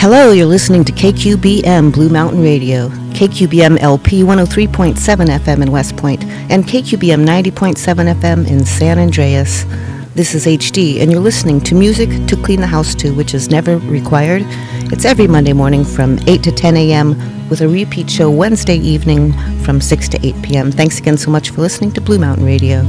Hello, you're listening to KQBM Blue Mountain Radio, KQBM LP 103.7 FM in West Point, and KQBM 90.7 FM in San Andreas. This is HD, and you're listening to music to clean the house to, which is never required. It's every Monday morning from 8 to 10 a.m., with a repeat show Wednesday evening from 6 to 8 p.m. Thanks again so much for listening to Blue Mountain Radio.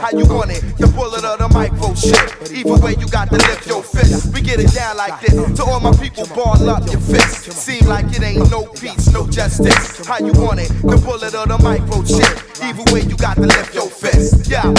How you want it? The bullet or the microchip. Either way, you got to lift your fist. We get it down like this. To all my people, ball up your fist. Seem like it ain't no peace, no justice. How you want it? The bullet or the microchip. Either way, you got to lift your fist. Yeah,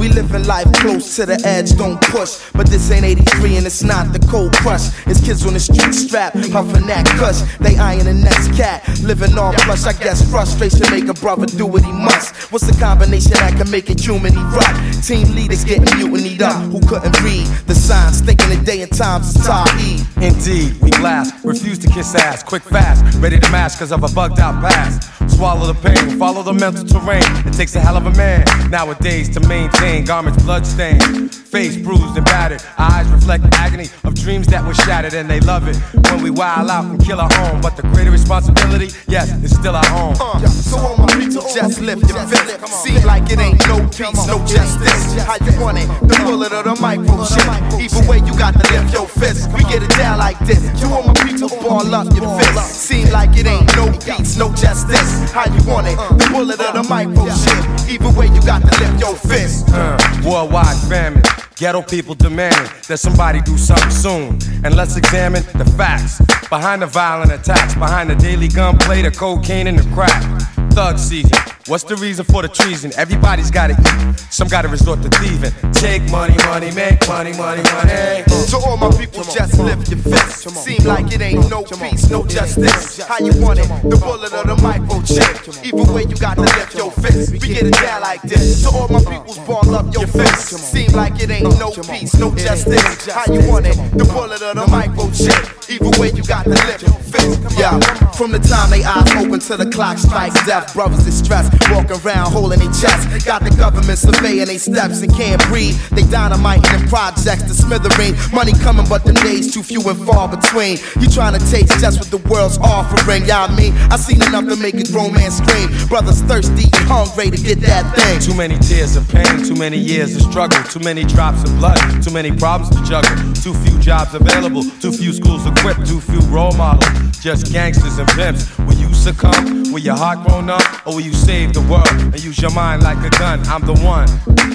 we living life close to the edge, don't push. But this ain't 83 and it's not the cold crush. It's kids on the street strap, puffing that cuss. They eyeing the next cat. Living on plush, I guess frustration make a brother do what he must. What's the combination that can make a human erupt? Team leaders getting mutinied up, who couldn't read the signs, thinking the day and times is Tahi. Indeed, we blast, refuse to kiss ass, quick fast, ready to mash cause of a bugged out past. Swallow the pain, follow the mental terrain. It takes a hell of a man nowadays to maintain garments bloodstained, face bruised and battered. Eyes reflect agony of dreams that were shattered, and they love it when we wild out and kill our home. But the greater responsibility, yes, it's still our home. Uh, so all my people just lift your fist. Seem like it ain't no peace, no justice. How you want it? The bullet or the microchip. Either way, you got to lift your fist. We get it down like this. You on my people ball up your fist. Seem like it ain't no peace, no justice. How you want it? The bullet or the microchip. Either way, you got to lift your fist. Uh, worldwide famine. Ghetto people demanding that somebody do something soon. And let's examine the facts behind the violent attacks, behind the daily gunplay, the cocaine, and the crack. Thug season. What's the reason for the treason? Everybody's gotta eat. Some gotta resort to thieving. Take money, money, make money, money, money. To all my people, just lift your fist. Seem like it ain't no peace, no justice. How you want it? The bullet or the microchip. Either way, you got to lift your fist. We get it down like this. To all my peoples, ball up your fist. Seem like it ain't no peace, no justice. How you want it? The bullet or the microchip. Either way, you got to lift your fist. Yeah, from the time they eyes open to the clock strikes death, brothers in stress, walking around holding their chest. Got the government surveying their steps and can't breathe. They dynamite in projects to smithereen. Money coming, but the days too few and far between. You trying to taste just what the world's offering, y'all mean? I seen enough to make a grown man scream. Brothers thirsty hungry to get that thing. Too many tears of pain, too many years of struggle, too many drops of blood, too many problems to juggle, too few jobs available, too few schools equipped, too few role models, just gangsters and pimps. Will you succumb? Will your heart grown up? Or will you save the world and use your mind like a gun? I'm the one.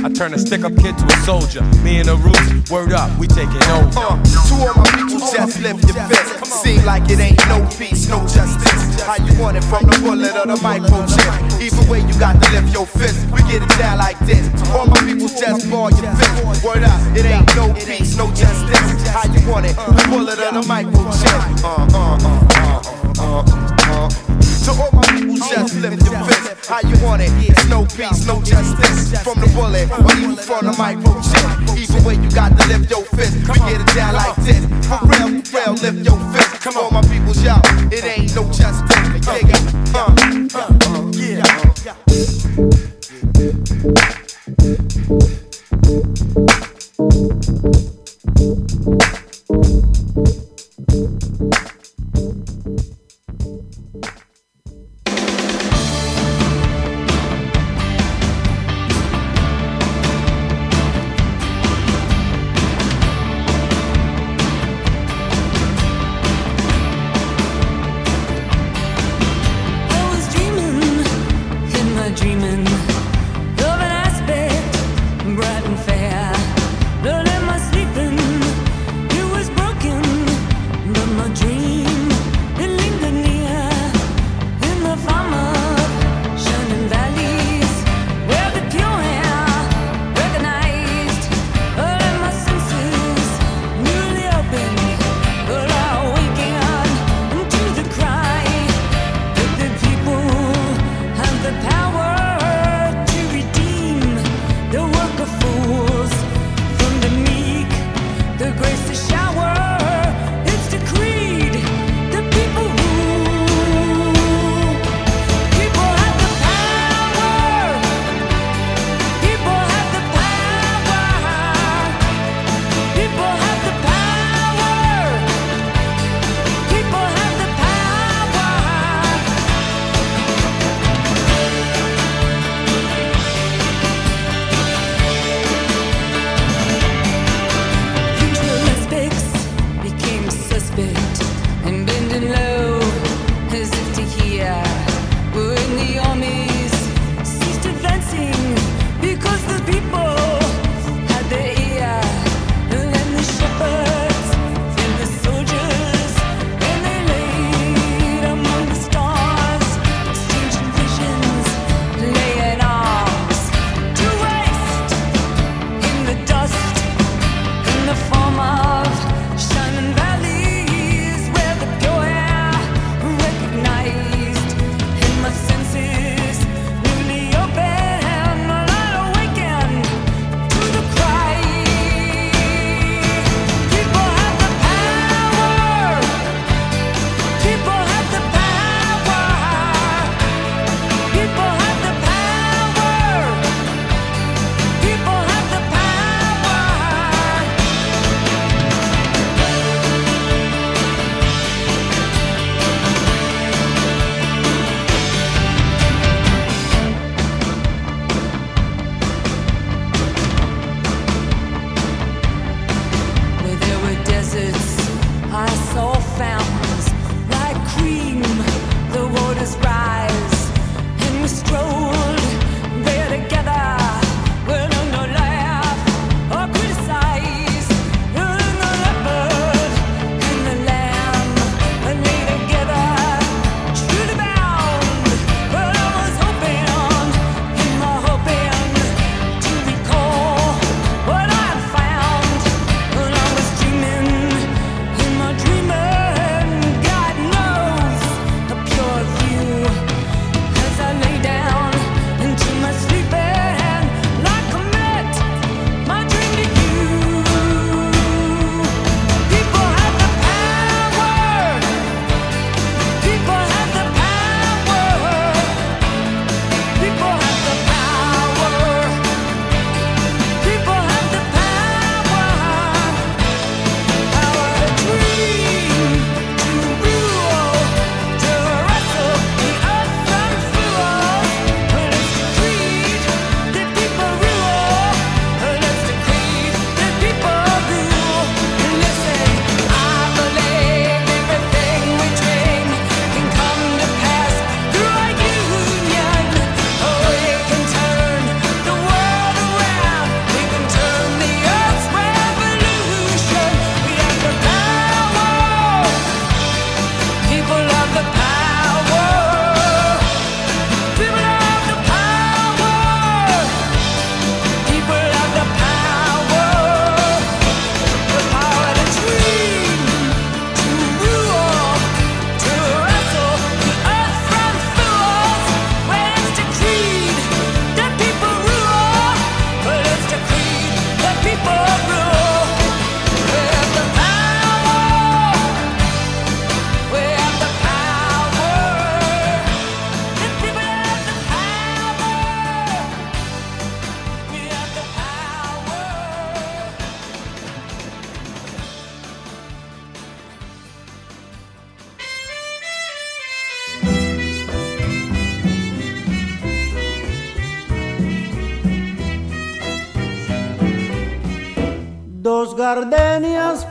I turn a stick up kid to a soldier. Me and the roots, word up, we taking over. Uh, to all my people, just lift your fist. Seem like it ain't no peace, no justice. How you want it from the bullet or the microchip? Either way, you got to lift your fist. We get it down like this. All my people, just ball your fist. Word up, it ain't no peace, no justice. How you want it? The bullet or the microchip? Uh, uh, uh, uh, uh, uh. To all my people, just lift your fist. How you want it? It's no peace, no justice. From the bullet or even from the microchip. Either way, you got to lift your fist. We get it down like this. For real, for real, lift your fist. Come on, my people, yo. It ain't no justice. It. Uh, uh, uh, yeah.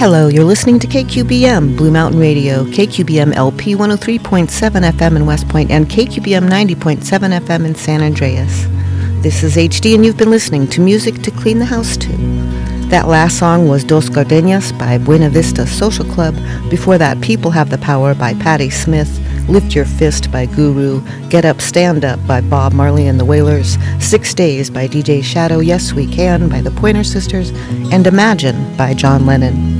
Hello, you're listening to KQBM, Blue Mountain Radio, KQBM LP 103.7 FM in West Point, and KQBM 90.7 FM in San Andreas. This is HD, and you've been listening to music to clean the house to. That last song was Dos Gardenias by Buena Vista Social Club. Before that, People Have the Power by Patti Smith. Lift Your Fist by Guru. Get Up, Stand Up by Bob Marley and the Wailers. Six Days by DJ Shadow. Yes We Can by the Pointer Sisters. And Imagine by John Lennon.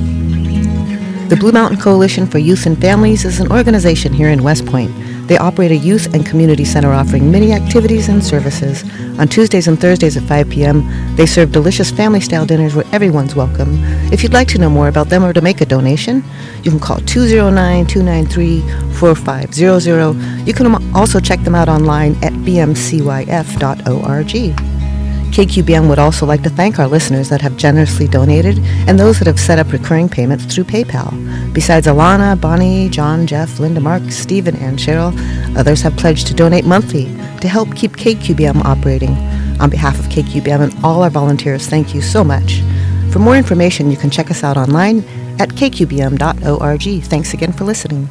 The Blue Mountain Coalition for Youth and Families is an organization here in West Point. They operate a youth and community center offering many activities and services. On Tuesdays and Thursdays at 5 p.m., they serve delicious family-style dinners where everyone's welcome. If you'd like to know more about them or to make a donation, you can call 209-293-4500. You can also check them out online at bmcyf.org. KQBM would also like to thank our listeners that have generously donated and those that have set up recurring payments through PayPal. Besides Alana, Bonnie, John, Jeff, Linda, Mark, Stephen, and Cheryl, others have pledged to donate monthly to help keep KQBM operating. On behalf of KQBM and all our volunteers, thank you so much. For more information, you can check us out online at kqbm.org. Thanks again for listening.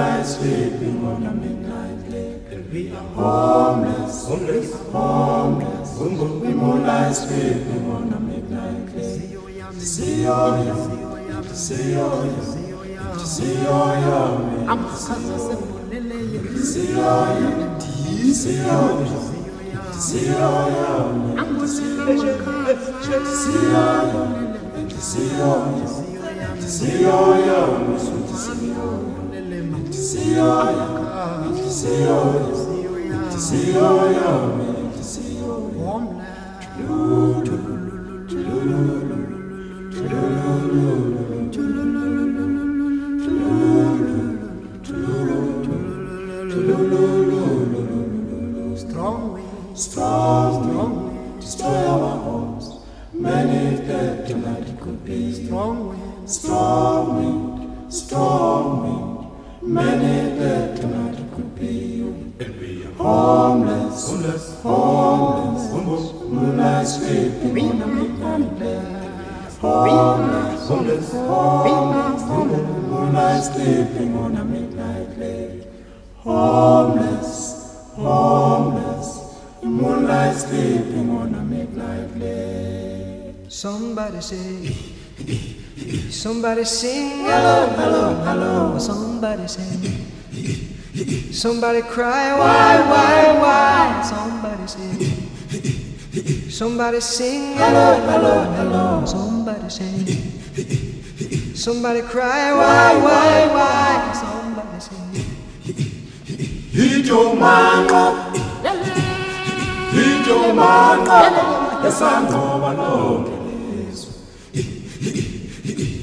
Moonlight sleeping on a midnight lake. We are homeless, homeless, homeless, the moonlight sleeping on a midnight lake. See your yum, see your yum, see your yum. I'm see your yum, see your yum, see your yum. I'm see your yum, see your yum, see your yum, see all your, see all your, see all your, Somebody say, somebody sing, hello, hello, hello. Somebody say, somebody cry, why, why, why? Somebody say, somebody sing, hello, hello, hello. Somebody say, somebody cry, why, why, why? Somebody say. Hito mango, hito mango, esangoba lonke lizwe.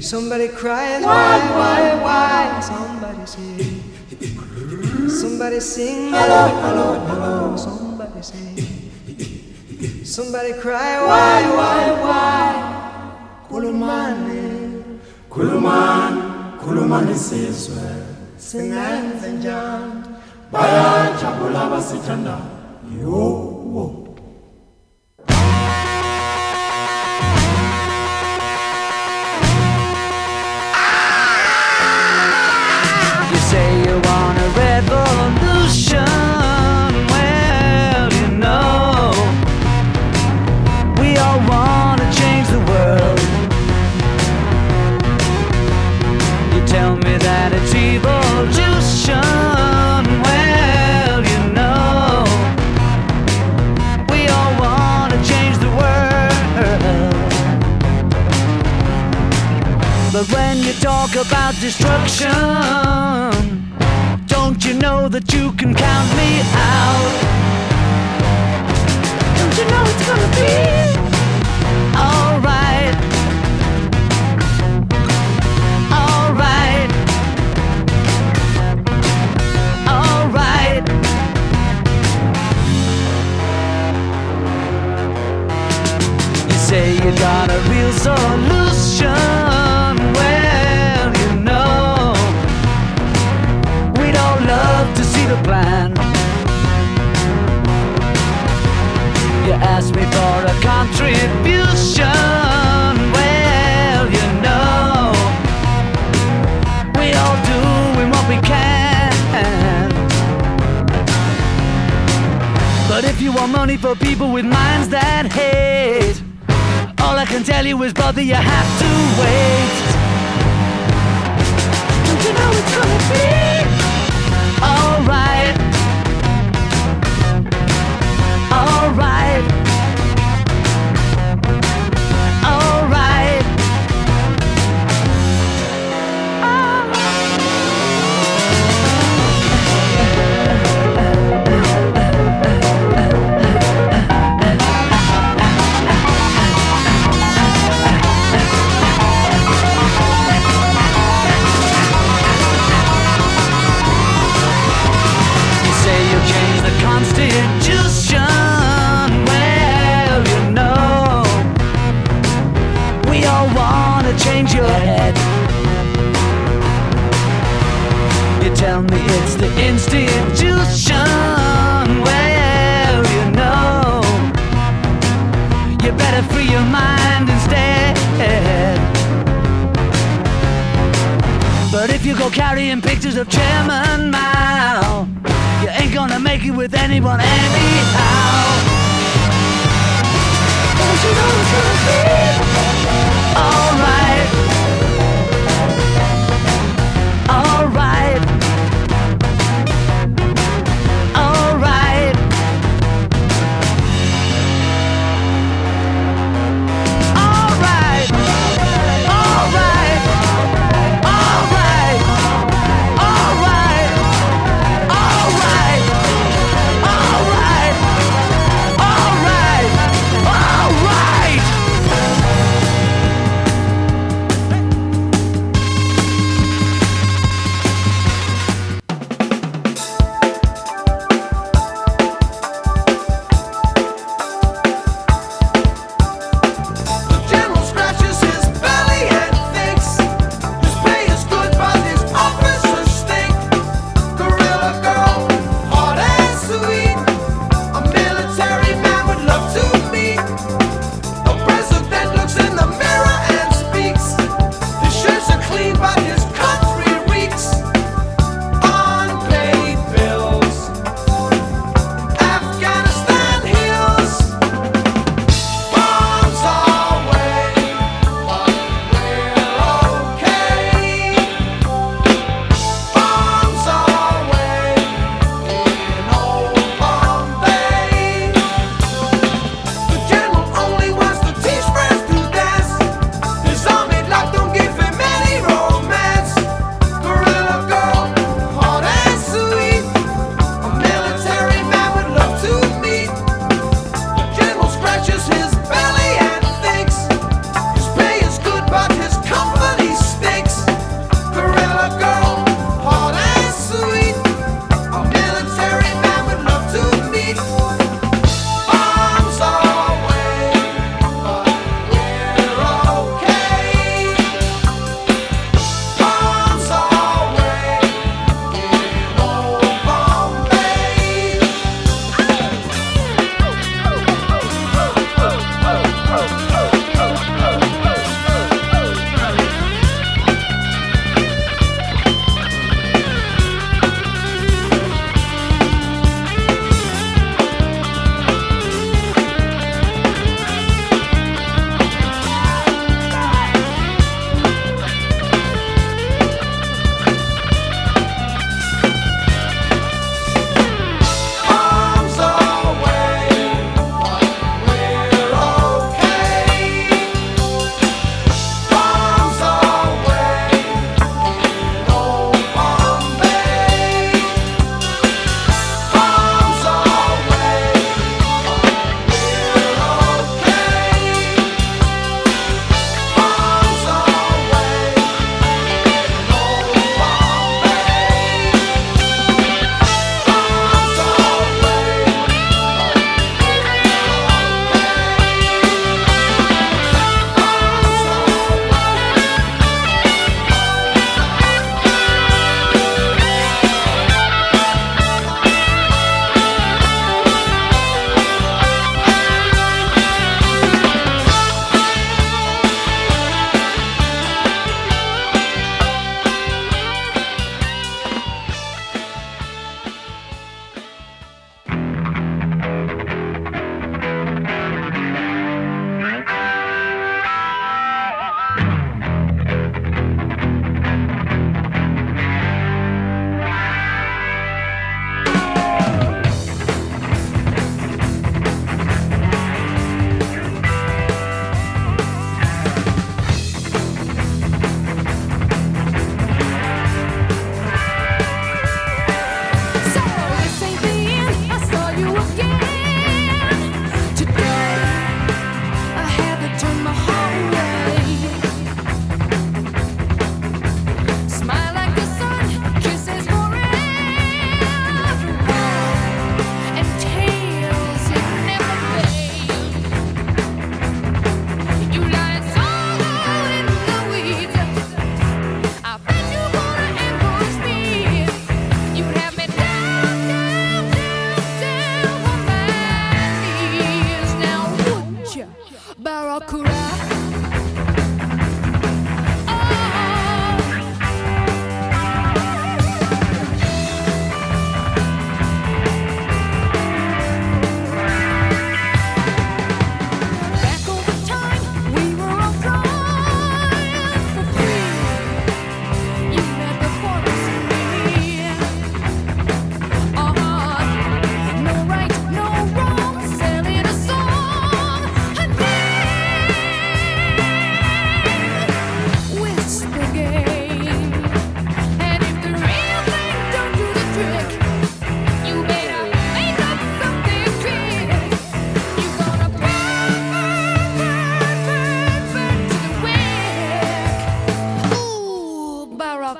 somebody cries, why, why, why? Somebody say, somebody sing, hello, hello, hello. Somebody say, somebody cry, why, why, why? Kulumani, kulumani, kulumani sizwe. Singenze njani? Bayajabula basithanda. Yo. You destruction, don't you know that you can count me out? Don't you know it's gonna be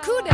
Kuda.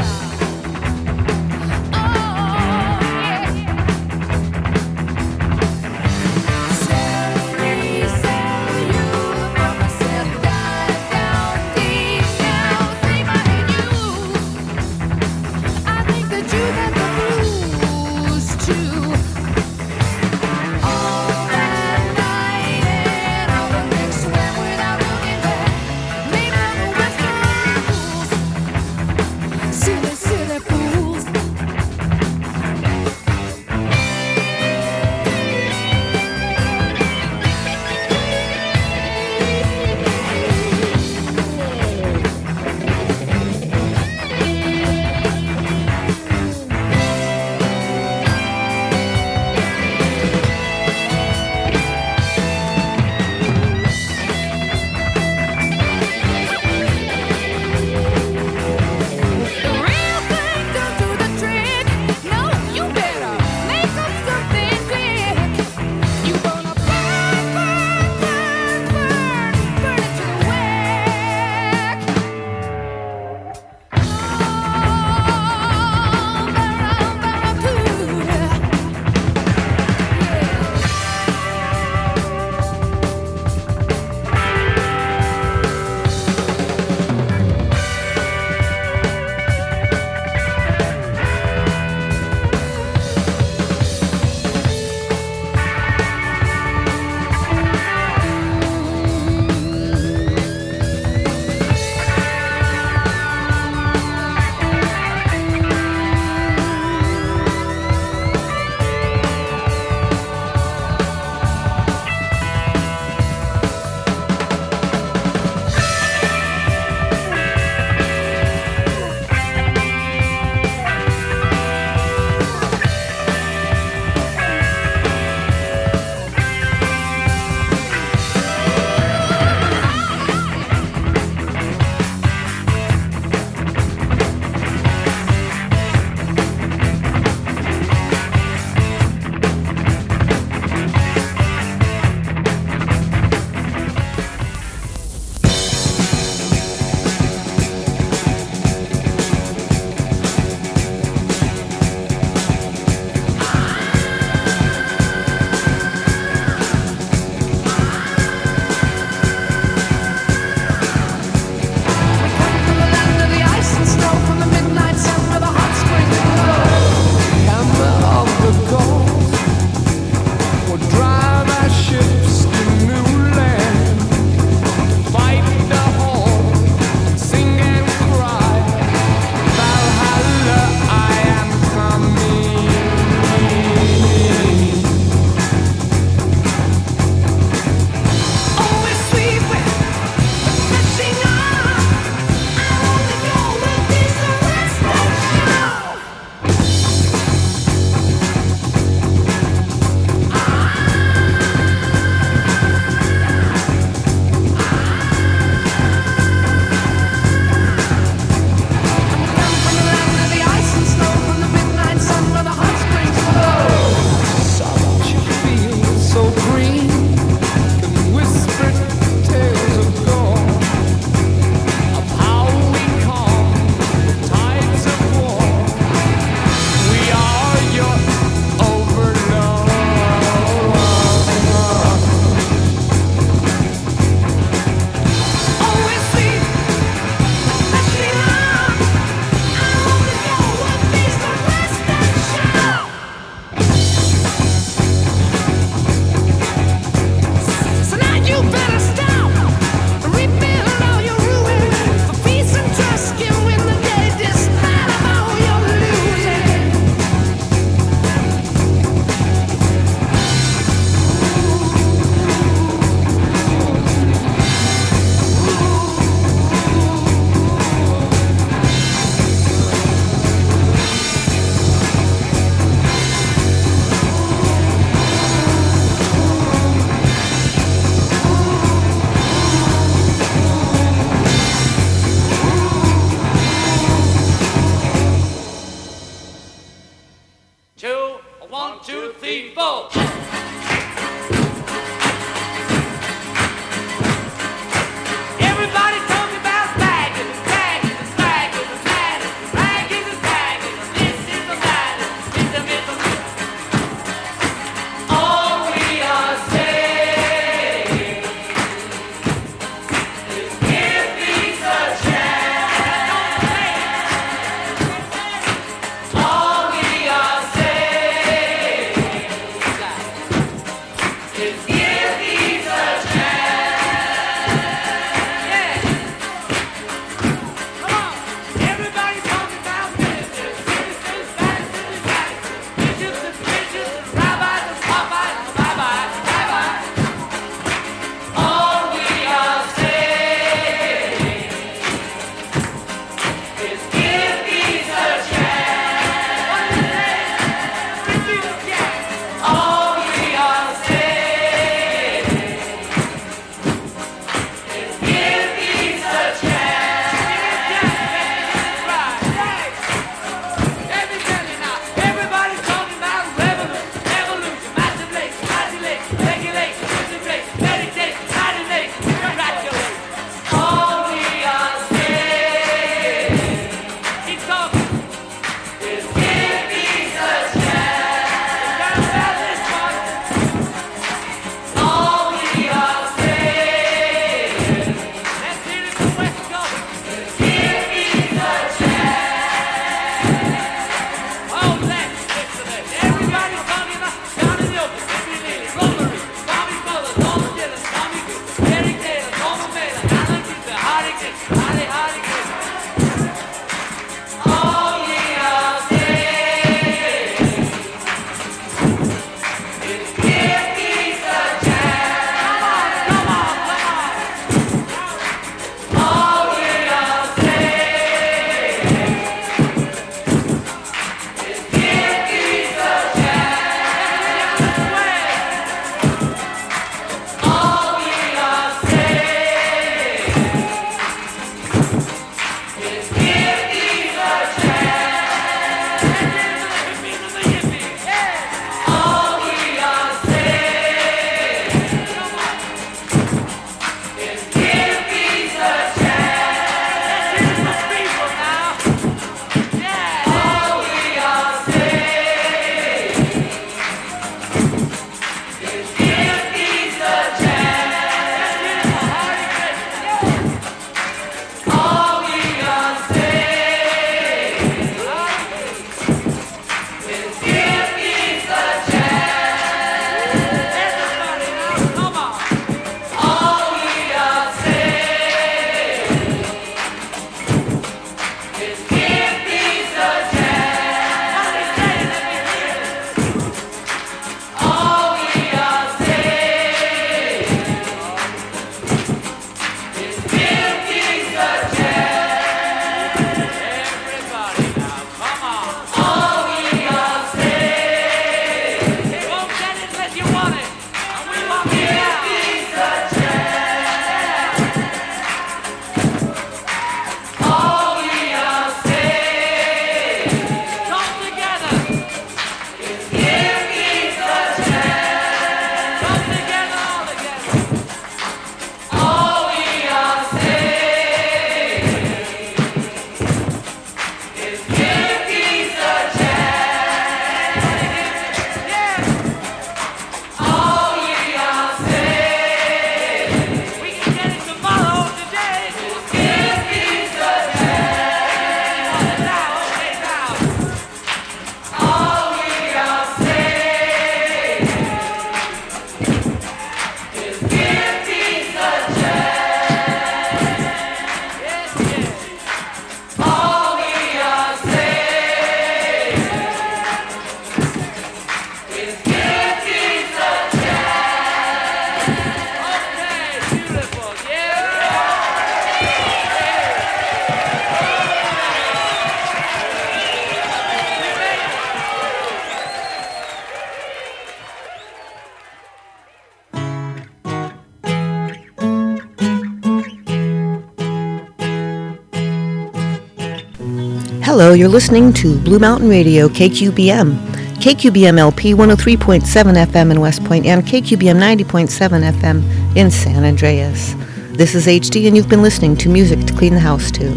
Hello, you're listening to Blue Mountain Radio, KQBM. KQBM LP 103.7 FM in West Point and KQBM 90.7 FM in San Andreas. This is HD and you've been listening to music to clean the house to.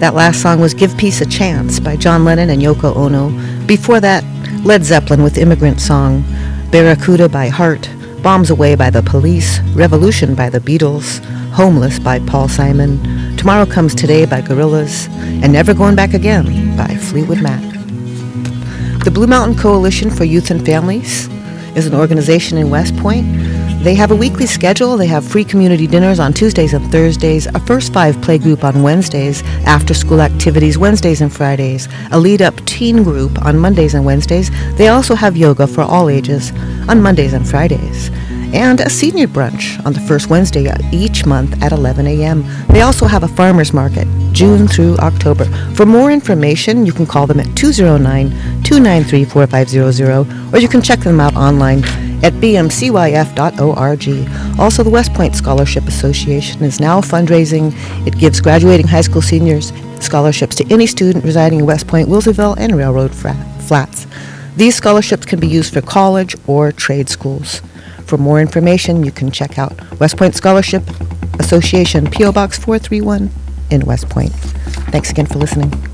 That last song was Give Peace a Chance by John Lennon and Yoko Ono. Before that, Led Zeppelin with Immigrant Song, Barracuda by Heart, Bombs Away by the Police, Revolution by the Beatles, Homeless by Paul Simon, Tomorrow Comes Today by Gorillaz, and Never Going Back Again Fleetwood Mac. The Blue Mountain Coalition for Youth and Families is an organization in West Point. They have a weekly schedule. They have free community dinners on Tuesdays and Thursdays, a first five play group on Wednesdays, after school activities Wednesdays and Fridays, a lead up teen group on Mondays and Wednesdays. They also have yoga for all ages on Mondays and Fridays and a senior brunch on the first Wednesday each month at 11 a.m. They also have a farmers market June through October. For more information, you can call them at 209-293-4500 or you can check them out online at bmcyf.org. Also, the West Point Scholarship Association is now fundraising. It gives graduating high school seniors scholarships to any student residing in West Point, Wilseyville, and Railroad Flats. These scholarships can be used for college or trade schools. For more information, you can check out West Point Scholarship Association, P.O. Box 431 in West Point. Thanks again for listening.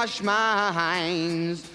wash my hands.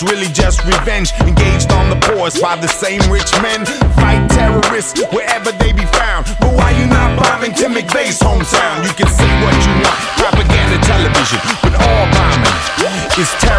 It's really just revenge engaged on the poorest by the same rich men. Fight terrorists wherever they be found. But why you not bombing Tim McVeigh's hometown? You can say what you want, propaganda television, but all bombing is terror.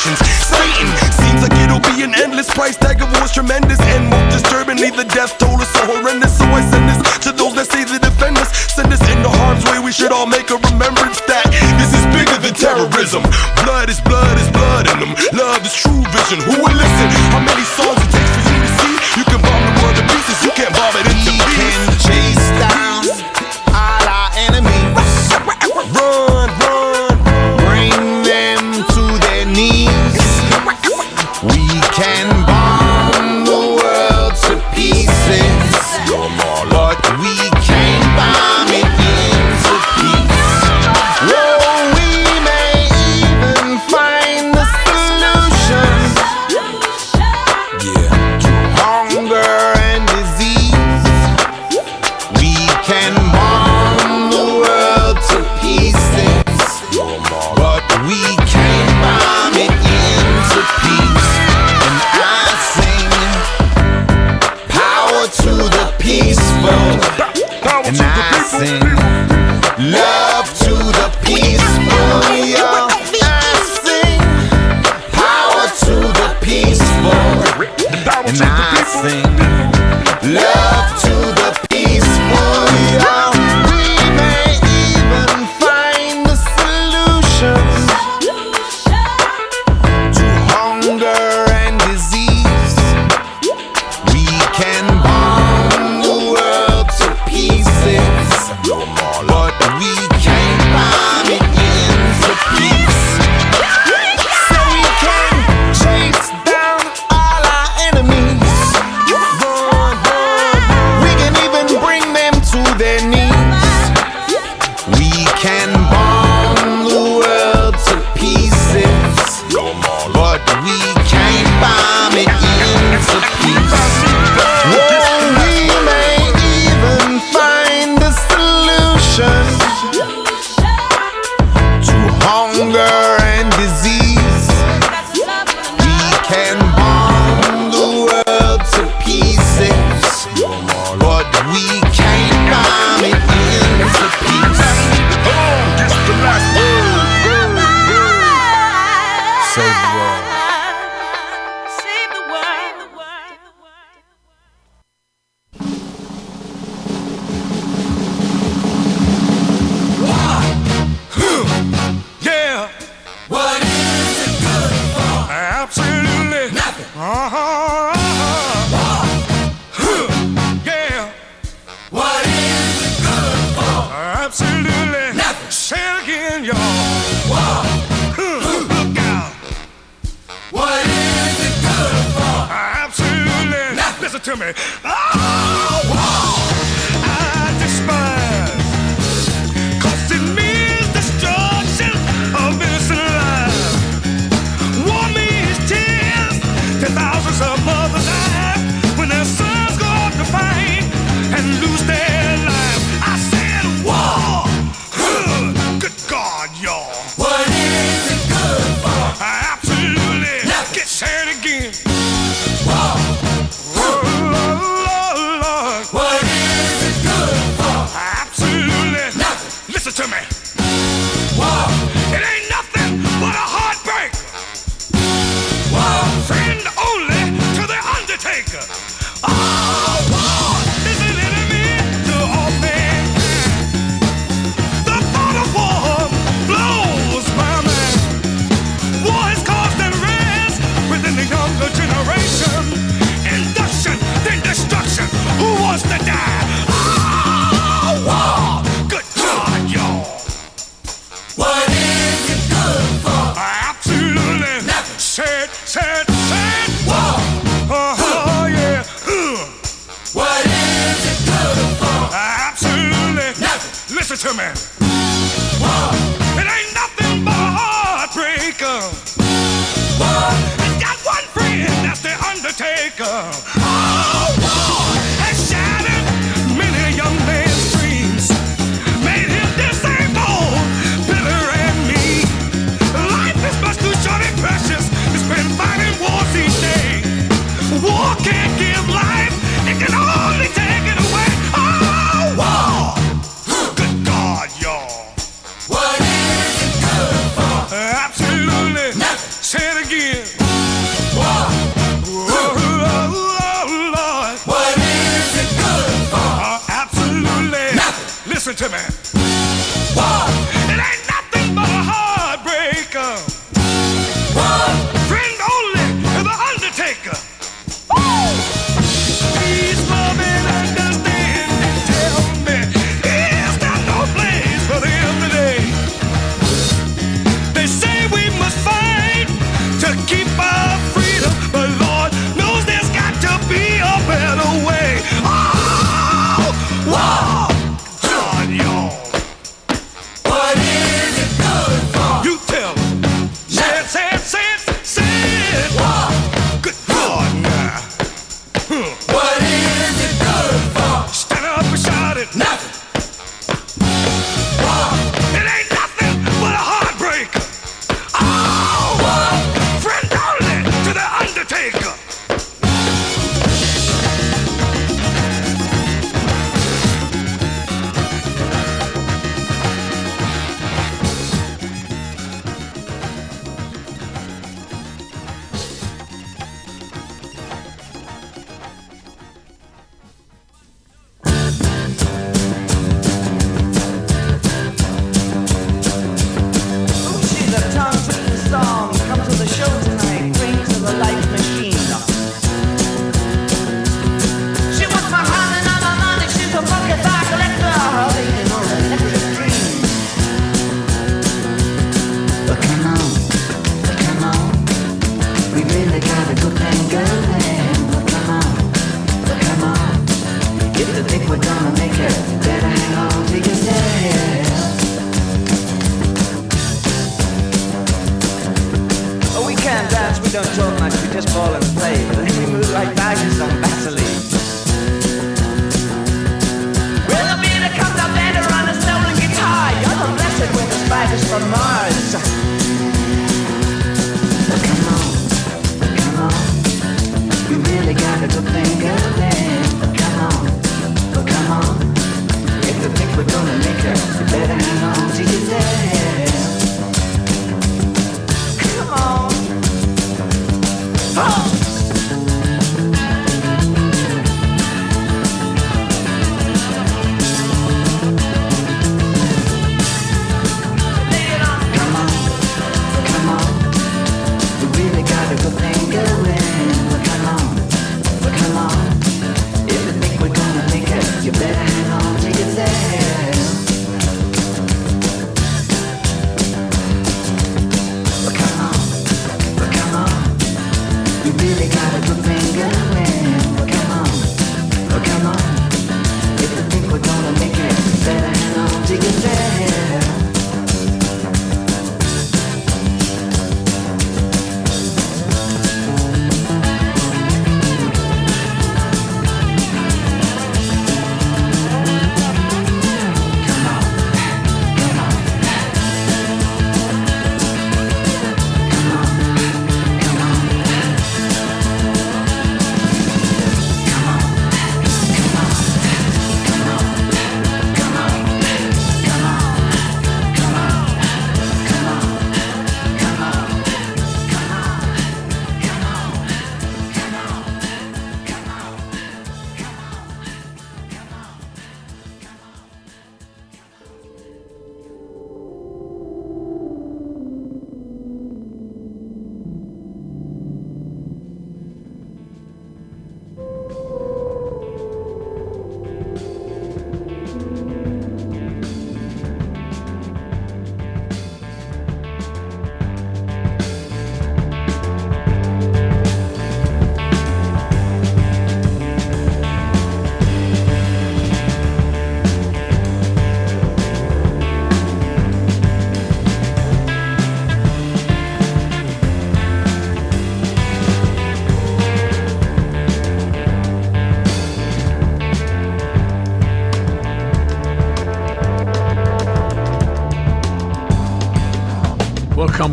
Satan seems like it'll be an endless price tag of war's tremendous and most disturbingly the death toll is so horrendous.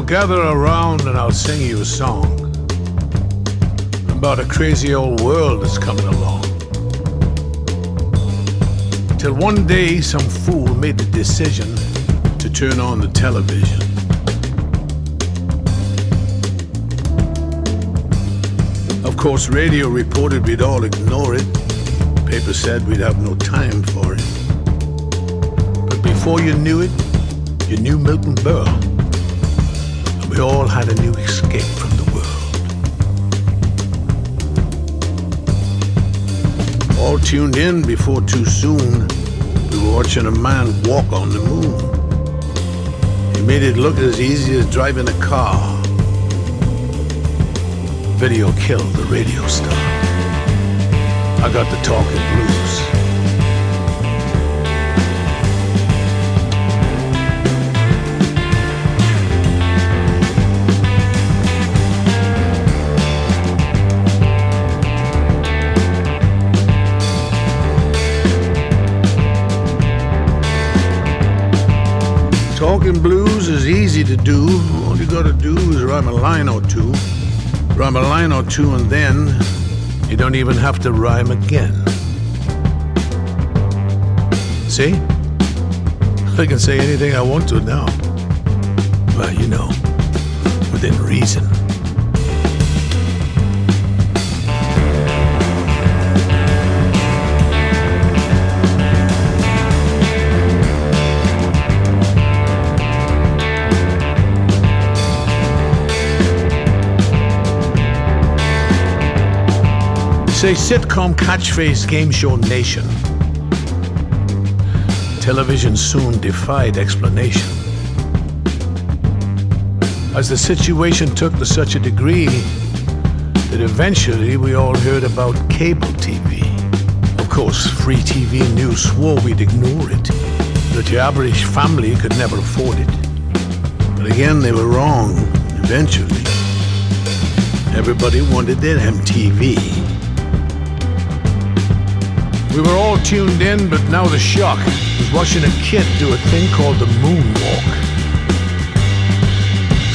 Gather around and I'll sing you a song about a crazy old world that's coming along. Till one day some fool made the decision to turn on the television. Of course, radio reported we'd all ignore it. Paper said we'd have no time for it. But before you knew it, you knew Milton Berle. We all had a new escape from the world. All tuned in before too soon, we were watching a man walk on the moon. He made it look as easy as driving a car. Video killed the radio star. I got the talking blues. To do. All you gotta do is rhyme a line or two. Rhyme a line or two, and then you don't even have to rhyme again. See? I can say anything I want to now. Well, you know, within reason. Say sitcom catchphrase game show nation. Television soon defied explanation. As the situation took to such a degree that eventually we all heard about cable TV. Of course, free TV news swore we'd ignore it, that your average family could never afford it. But again, they were wrong, eventually. Everybody wanted their MTV. We were all tuned in, but now the shock was watching a kid do a thing called the moonwalk.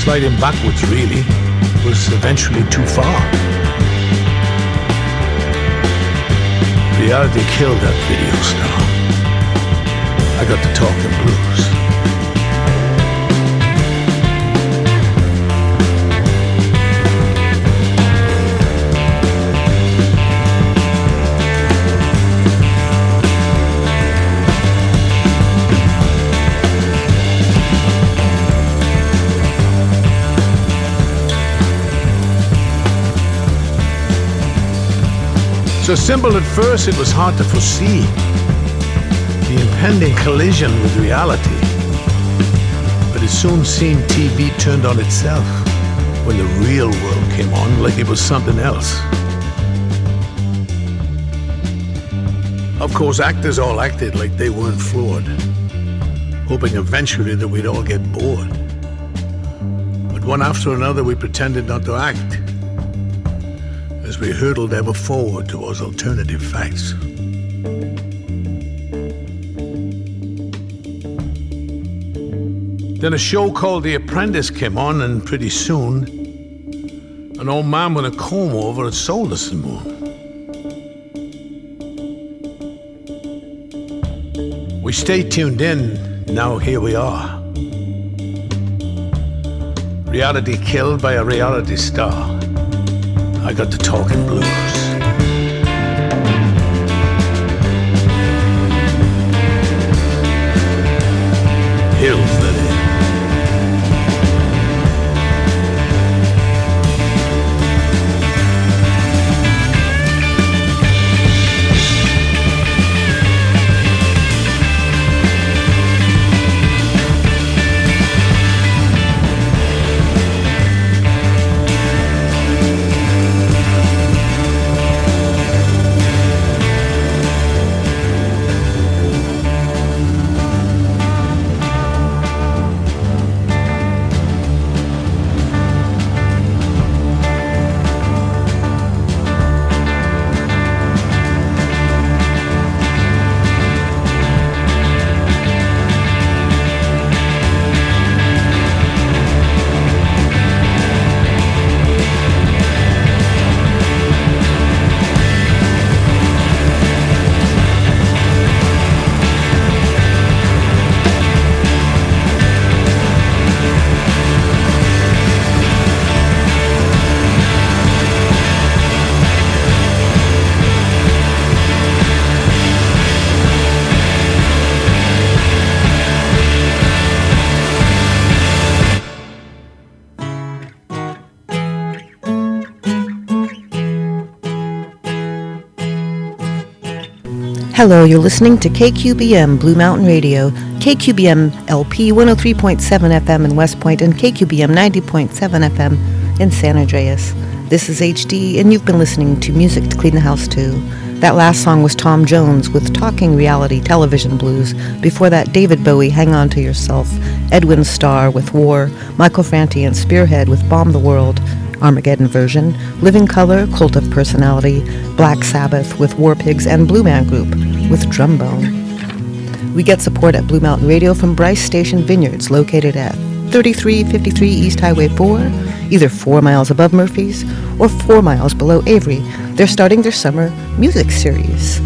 Sliding backwards, really, was eventually too far. Reality killed that video star. I got to talk talking blues. So simple at first, it was hard to foresee the impending collision with reality. But it soon seemed TV turned on itself when the real world came on like it was something else. Of course, actors all acted like they weren't flawed, hoping eventually that we'd all get bored. But one after another, we pretended not to act we hurtled ever forward towards alternative facts. Then a show called The Apprentice came on, and pretty soon, an old man with a comb over had sold us the moon. We stayed tuned in, now here we are. Reality killed by a reality star. I got to talking blues. Hello, you're listening to KQBM Blue Mountain Radio, KQBM LP 103.7 FM in West Point, and KQBM 90.7 FM in San Andreas. This is HD, and you've been listening to music to clean the house to. That last song was Tom Jones with Talking Reality Television Blues. Before that, David Bowie, Hang On to Yourself, Edwin Starr with War, Michael Franti and Spearhead with Bomb the World, Armageddon version, Living Colour, Cult of Personality, Black Sabbath with War Pigs, and Blue Man Group with Drumbone. We get support at Blue Mountain Radio from Brice Station Vineyards, located at 3353 East Highway 4, either four miles above Murphys or four miles below Avery. They're starting their summer music series.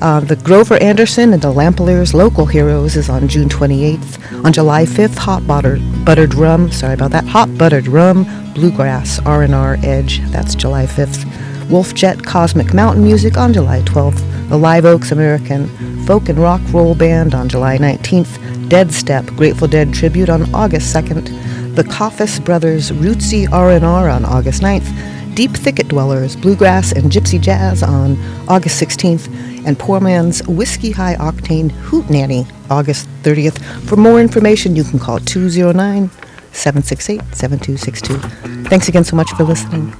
Uh, the Grover Anderson and the Lampaliers Local Heroes is on June 28th. On July 5th, Hot Buttered, buttered Rum, sorry about that, Hot Buttered Rum, Bluegrass, R&R Edge, that's July 5th. Wolf Jet Cosmic Mountain Music on July 12th. The Live Oaks American Folk and Rock Roll Band on July 19th. Dead Step Grateful Dead Tribute on August 2nd. The Coffis Brothers Rootsy R&R on August 9th. Deep Thicket Dwellers Bluegrass and Gypsy Jazz on August 16th. And Poor Man's Whiskey High Octane Hoot Nanny August 30th. For more information, you can call 209 768 7262. Thanks again so much for listening.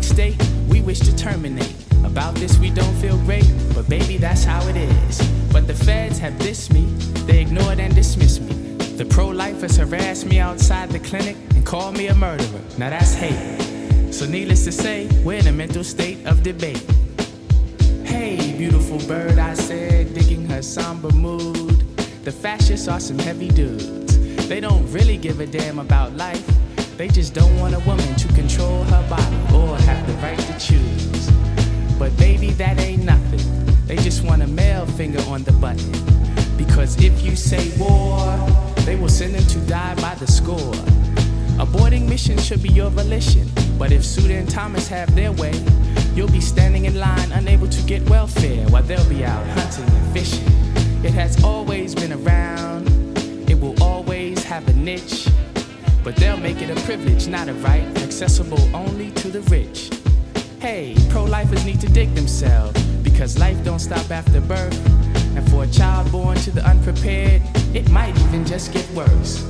State, we wish to terminate. About this, we don't feel great, but baby, that's how it is. But the feds have dissed me, they ignored and dismissed me. The pro lifers harassed me outside the clinic and called me a murderer. Now that's hate. So, needless to say, we're in a mental state of debate. Hey, beautiful bird, I said, digging her somber mood. The fascists are some heavy dudes. They don't really give a damn about life. They just don't want a woman to control her body or have the right to choose. But baby, that ain't nothing. They just want a male finger on the button. Because if you say war, they will send them to die by the score. Aborting mission should be your volition. But if Souter and Thomas have their way, you'll be standing in line unable to get welfare while they'll be out hunting and fishing. It has always been around, it will always have a niche. But they'll make it a privilege, not a right, accessible only to the rich. Hey, pro-lifers need to dig themselves because life don't stop after birth. And for a child born to the unprepared, it might even just get worse.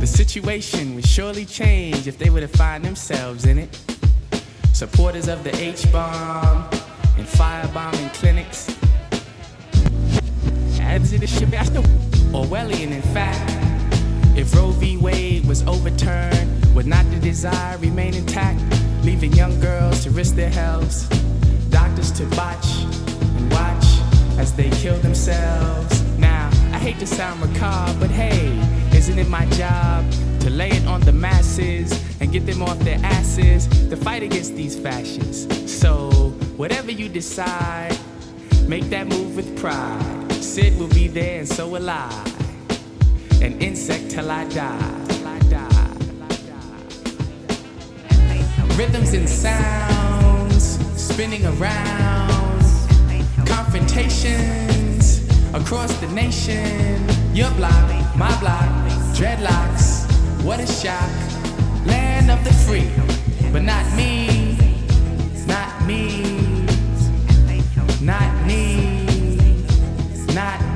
The situation would surely change if they were to find themselves in it. Supporters of the H-bomb and firebombing clinics. Orwellian, in fact. If Roe v. Wade was overturned, would not the desire remain intact, leaving young girls to risk their health, doctors to botch and watch as they kill themselves? Now, I hate to sound macabre, but hey, isn't it my job to lay it on the masses and get them off their asses to fight against these fascists? So, whatever you decide, make that move with pride. Sid will be there, and so will I an insect till I die. Rhythms and sounds spinning around. Confrontations across the nation. Your block, my block, dreadlocks. What a shock. Land of the free, but not me. Not me. Not me. Not me.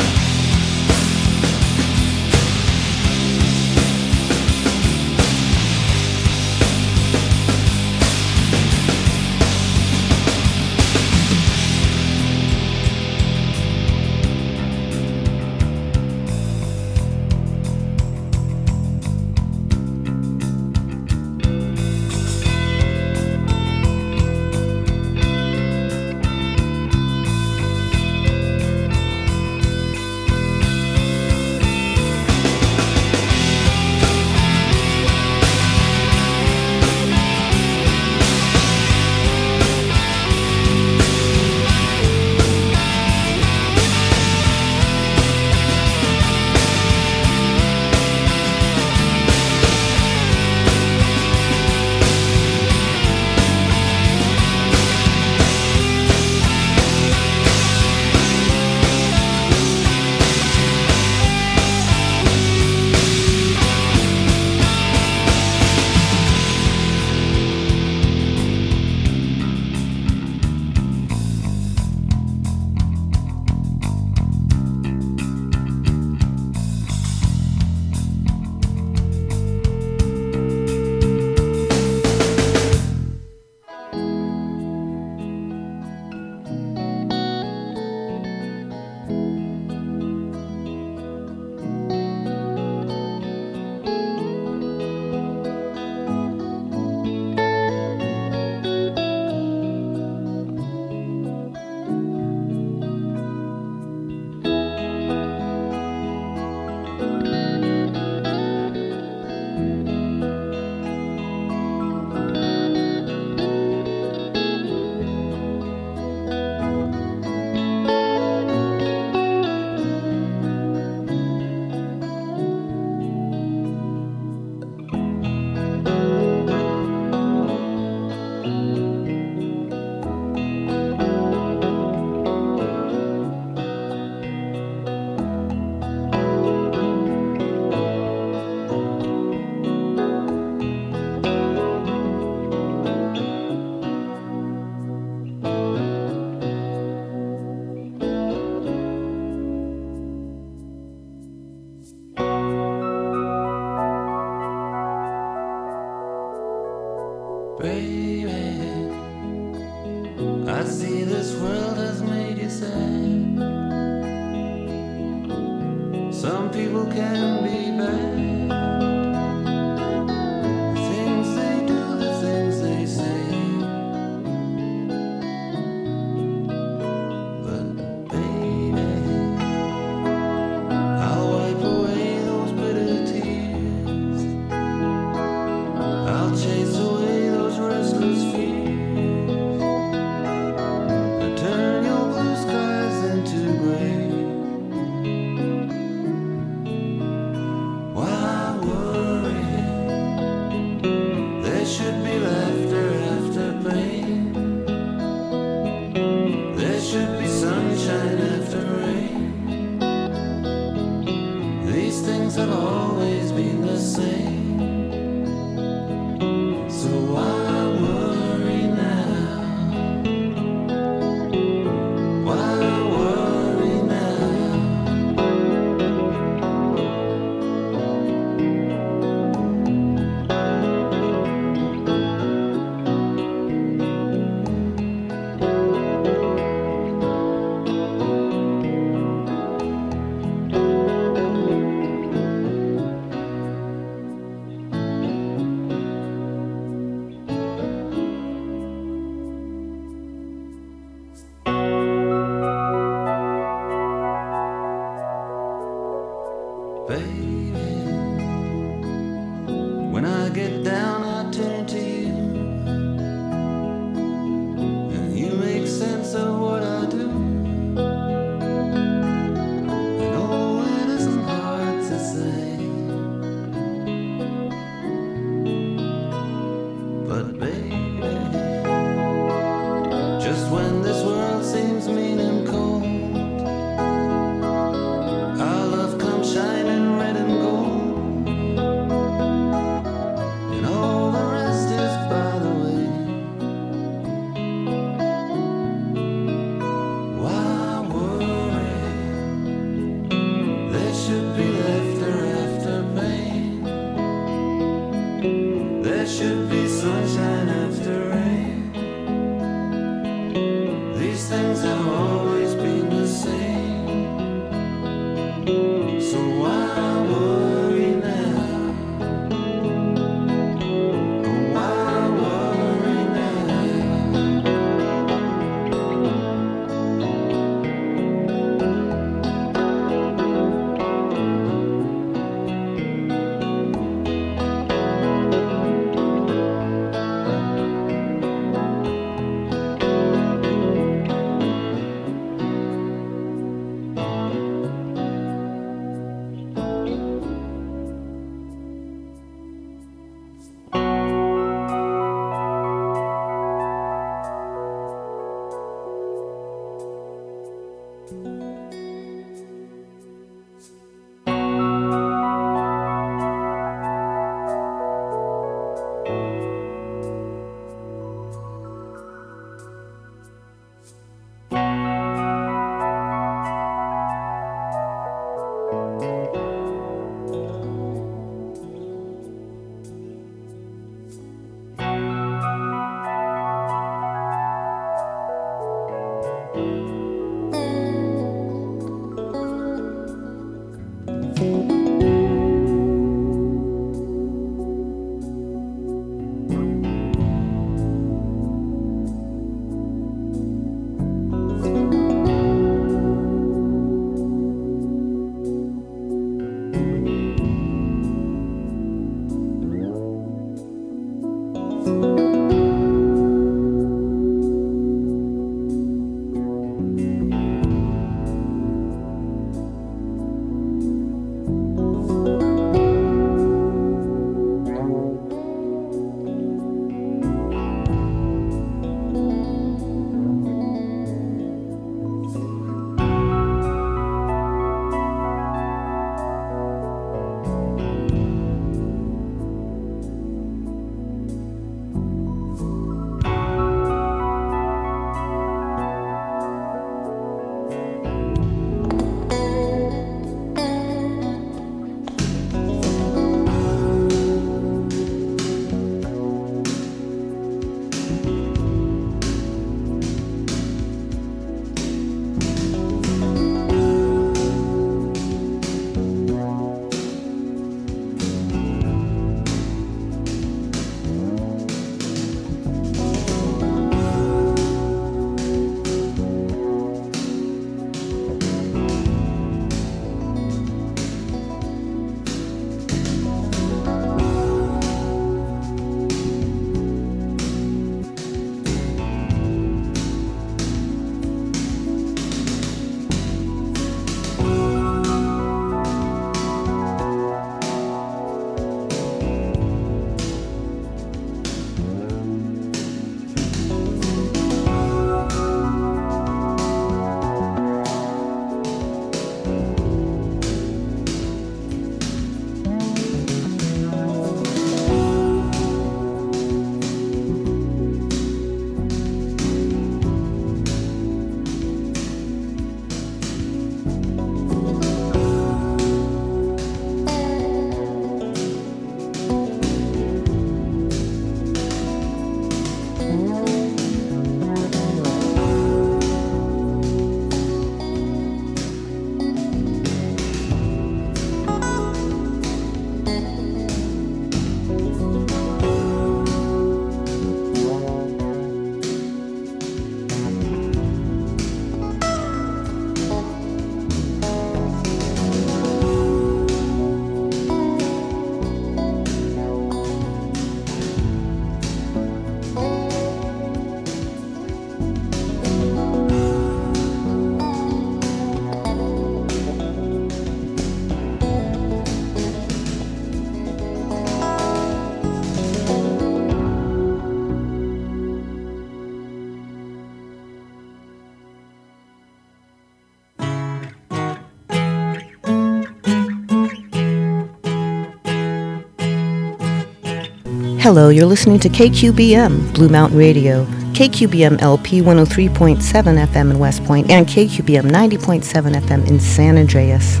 Hello, you're listening to KQBM, Blue Mountain Radio, KQBM LP 103.7 FM in West Point, and KQBM 90.7 FM in San Andreas.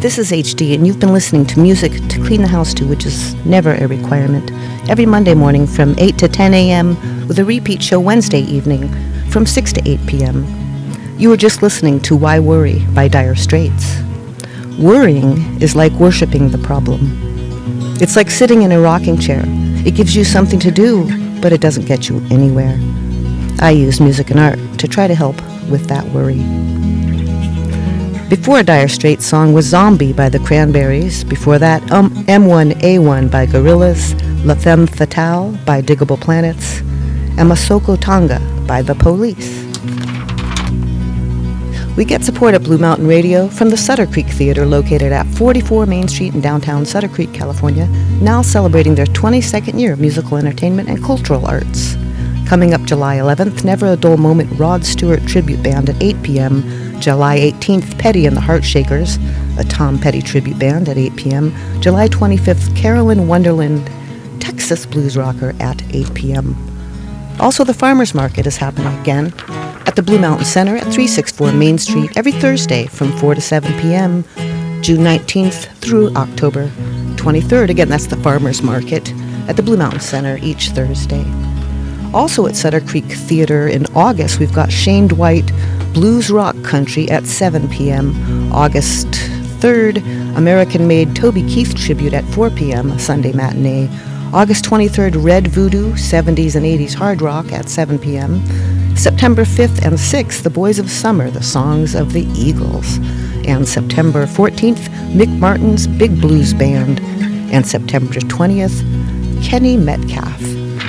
This is HD, and you've been listening to music to clean the house to, which is never a requirement, every Monday morning from 8 to 10 a.m., with a repeat show Wednesday evening from 6 to 8 p.m. You were just listening to Why Worry by Dire Straits. Worrying is like worshiping the problem. It's like sitting in a rocking chair. It gives you something to do, but it doesn't get you anywhere. I use music and art to try to help with that worry. Before Dire Straits song was Zombie by the Cranberries. Before that, um, M1A1 by Gorillaz, La Femme Fatale by Digable Planets, and Masoko Tanga by The Police. We get support at Blue Mountain Radio from the Sutter Creek Theater located at 44 Main Street in downtown Sutter Creek, California, now celebrating their 22nd year of musical entertainment and cultural arts. Coming up July 11th, Never a Dull Moment Rod Stewart Tribute Band at 8 p.m. July 18th, Petty and the Heartshakers, a Tom Petty tribute band at 8 p.m. July 25th, Carolyn Wonderland, Texas blues rocker at 8 p.m. Also, the Farmers Market is happening again at the Blue Mountain Center at 364 Main Street every Thursday from 4 to 7 p.m., June 19th through October 23rd. Again, that's the Farmers Market at the Blue Mountain Center each Thursday. Also at Sutter Creek Theater in August, we've got Shane Dwight Blues Rock Country at 7 p.m. August 3rd, American Made Toby Keith Tribute at 4 p.m., Sunday matinee. August 23rd, Red Voodoo 70s and 80s Hard Rock at 7 p.m. September 5th and 6th, The Boys of Summer, The Songs of the Eagles. And September 14th, Mick Martin's Big Blues Band. And September 20th, Kenny Metcalf.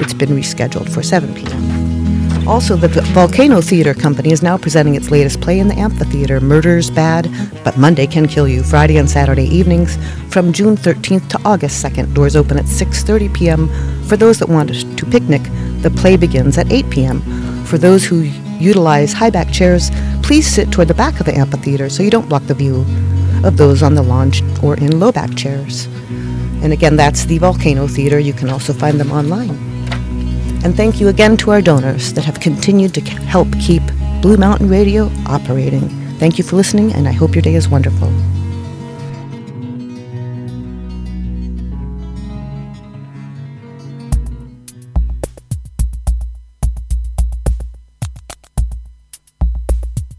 It's been rescheduled for 7 p.m. Also, the Volcano Theater Company is now presenting its latest play in the amphitheater, Murder's Bad, but Monday Can Kill You, Friday and Saturday evenings from June 13th to August 2nd. Doors open at 6.30 p.m. For those that want to picnic, the play begins at 8 p.m. For those who utilize high back chairs, please sit toward the back of the amphitheater so you don't block the view of those on the lounge or in low back chairs. And again, that's the Volcano Theater. You can also find them online. And thank you again to our donors that have continued to help keep Blue Mountain Radio operating. Thank you for listening, and I hope your day is wonderful.